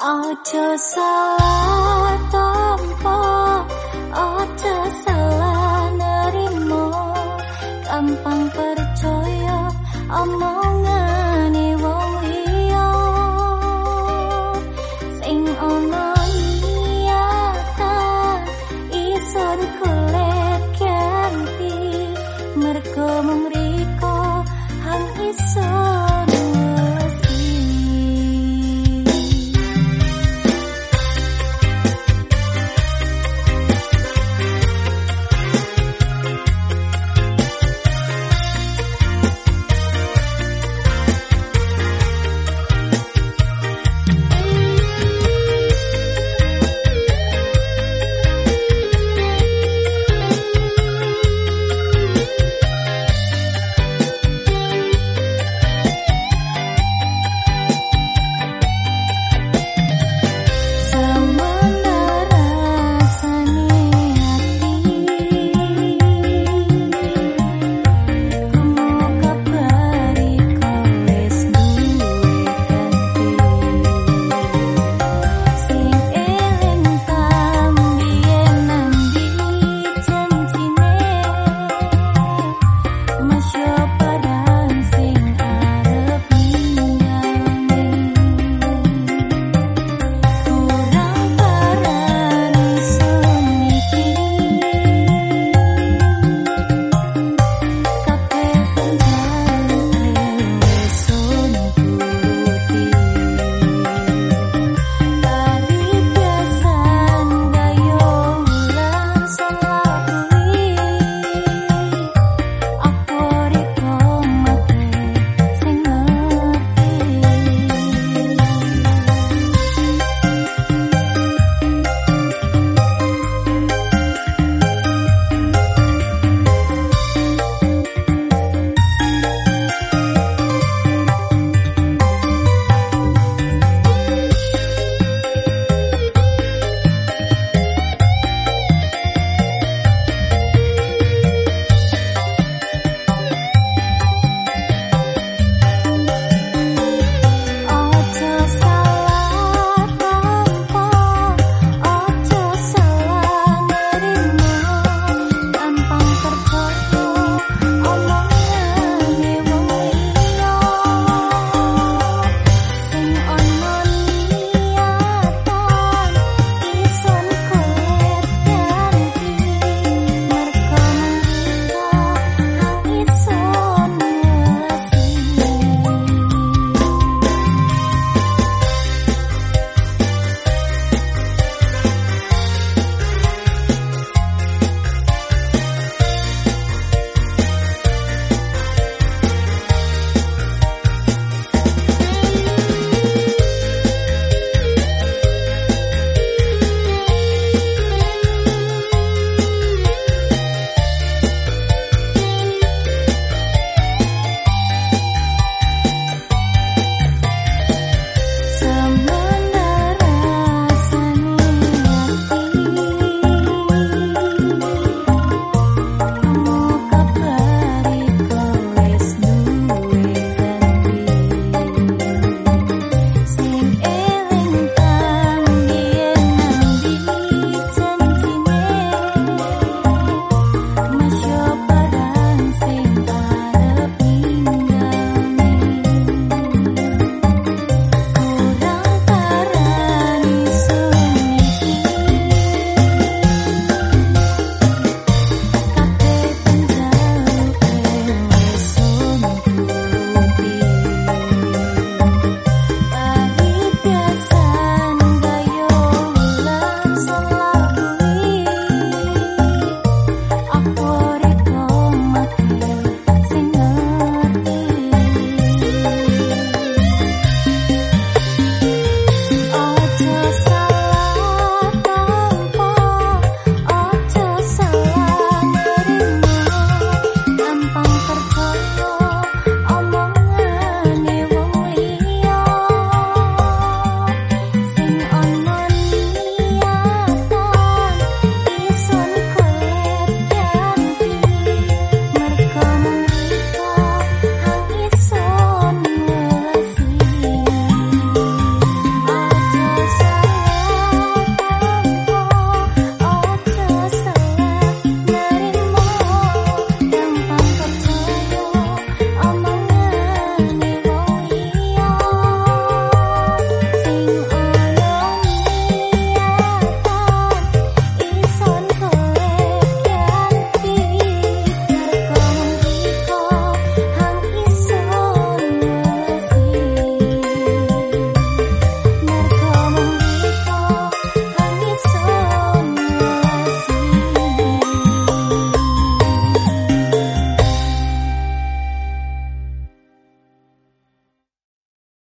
Ojo salah tompo Ojo salah nerimo. Gampang percaya omong